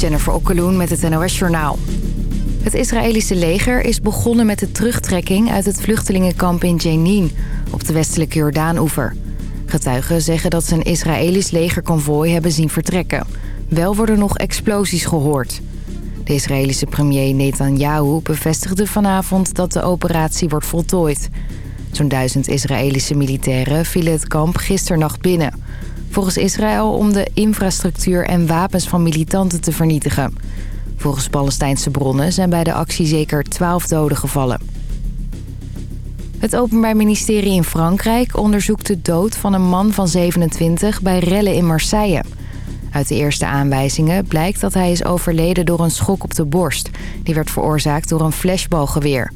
Jennifer Okkeloen met het NOS Journaal. Het Israëlische leger is begonnen met de terugtrekking uit het vluchtelingenkamp in Jenin... op de westelijke Jordaan-oever. Getuigen zeggen dat ze een Israëlisch legerconvooi hebben zien vertrekken. Wel worden nog explosies gehoord. De Israëlische premier Netanyahu bevestigde vanavond dat de operatie wordt voltooid. Zo'n duizend Israëlische militairen vielen het kamp gisternacht binnen. Volgens Israël om de infrastructuur en wapens van militanten te vernietigen. Volgens Palestijnse bronnen zijn bij de actie zeker 12 doden gevallen. Het Openbaar Ministerie in Frankrijk onderzoekt de dood van een man van 27 bij rellen in Marseille. Uit de eerste aanwijzingen blijkt dat hij is overleden door een schok op de borst. Die werd veroorzaakt door een flashbalgeweer.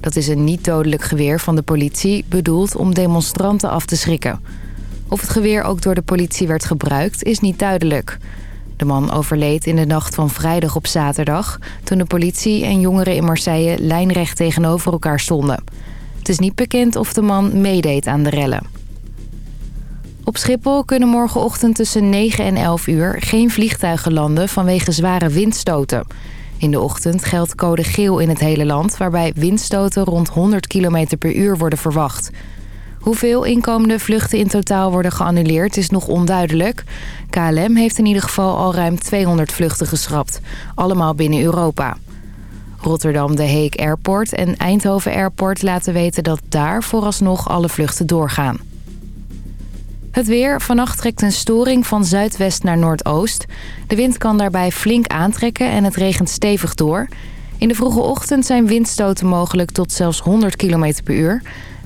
Dat is een niet-dodelijk geweer van de politie, bedoeld om demonstranten af te schrikken. Of het geweer ook door de politie werd gebruikt, is niet duidelijk. De man overleed in de nacht van vrijdag op zaterdag... toen de politie en jongeren in Marseille lijnrecht tegenover elkaar stonden. Het is niet bekend of de man meedeed aan de rellen. Op Schiphol kunnen morgenochtend tussen 9 en 11 uur geen vliegtuigen landen vanwege zware windstoten. In de ochtend geldt code geel in het hele land... waarbij windstoten rond 100 km per uur worden verwacht... Hoeveel inkomende vluchten in totaal worden geannuleerd is nog onduidelijk. KLM heeft in ieder geval al ruim 200 vluchten geschrapt. Allemaal binnen Europa. Rotterdam de Heek Airport en Eindhoven Airport laten weten dat daar vooralsnog alle vluchten doorgaan. Het weer. Vannacht trekt een storing van zuidwest naar noordoost. De wind kan daarbij flink aantrekken en het regent stevig door. In de vroege ochtend zijn windstoten mogelijk tot zelfs 100 km per uur.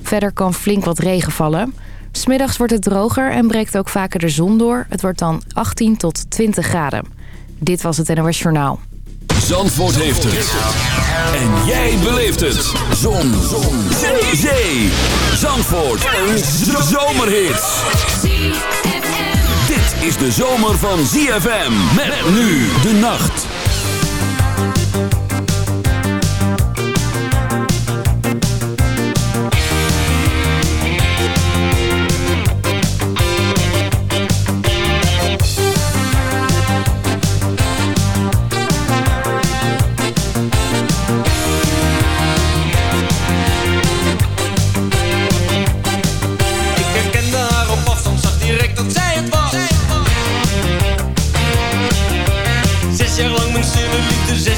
Verder kan flink wat regen vallen. Smiddags wordt het droger en breekt ook vaker de zon door. Het wordt dan 18 tot 20 graden. Dit was het NOS Journaal. Zandvoort heeft het. En jij beleeft het. Zon. zon. Zee. Zee. Zandvoort. Een zomerhit. Dit is de zomer van ZFM. Met nu de nacht.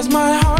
Cause my heart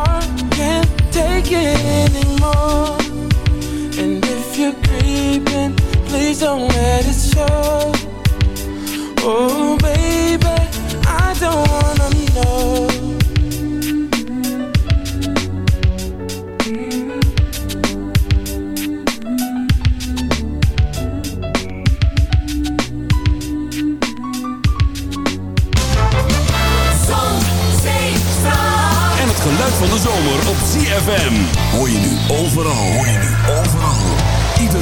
don't let it show. Oh, baby, I don't wanna know. Zon, zee, strand. En het geluid van de zomer op ZFM. Hoor je nu overal. Hoor je nu overal. Ieder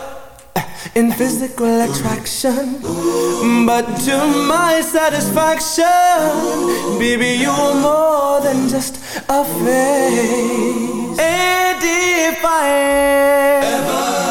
in physical attraction. But to my satisfaction, baby, you are more than just a face. And ever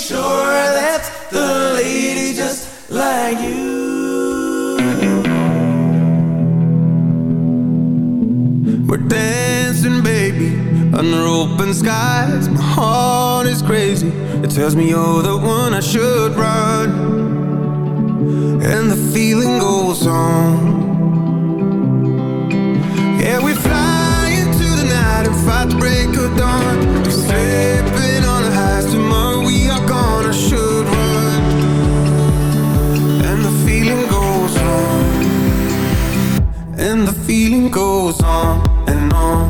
sure that's the lady just like you. We're dancing, baby, under open skies. My heart is crazy. It tells me you're the one I should run. And the feeling goes on feeling goes on and on.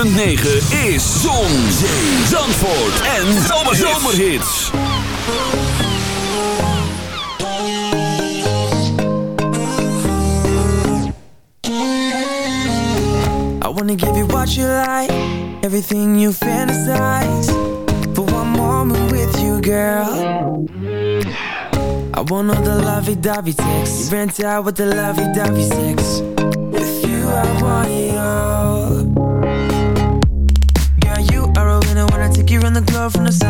106.9 is Zon, Zee, Zandvoort en Zomerhits. I wanna give you what you like, everything you fantasize. For one moment with you, girl. I want all the lovey-dovey sex. You rent out with the lovey-dovey sex. With you, I want it all. love from the side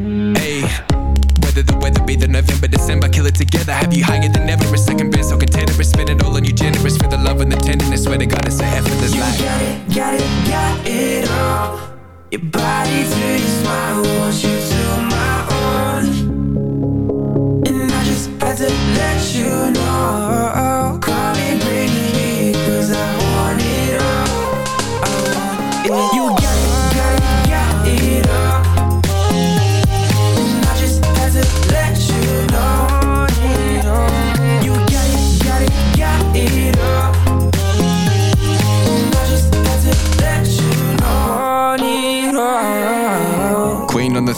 Whether the weather be the November, December, kill it together. Have you higher than ever? A second best, so container, spend it all on you, generous for the love and the tenderness. Swear to God, it's a effortless life. Got it, got it, got it all. Your body to your smile, want you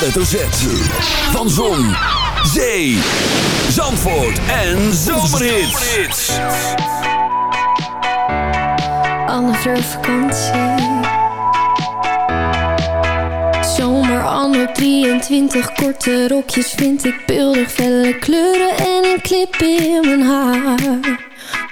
hoofdletter Z. Van Zon, Zee, Zandvoort en Zomerhits. Fleur vakantie. Zomer anno 23, korte rokjes vind ik beeldig, felle kleuren en een clip in mijn haar.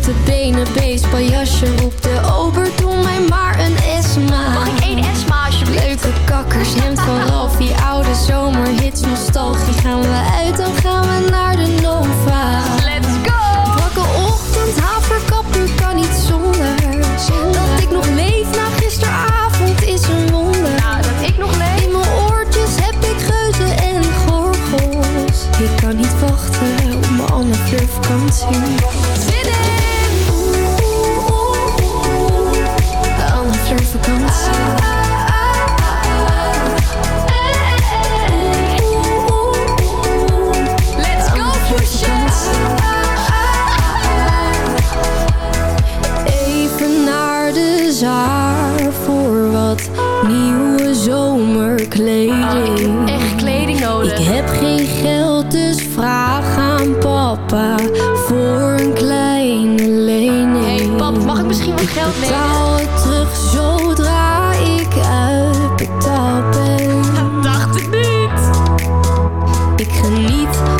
Blote benen, beestpaljasje. Roep de ober, doe mij maar een Esma. Mag ik één Esma alsjeblieft? Leuke kakkers, hemd van Ralph, die oude zomerhits, nostalgie. Gaan we uit, dan underneath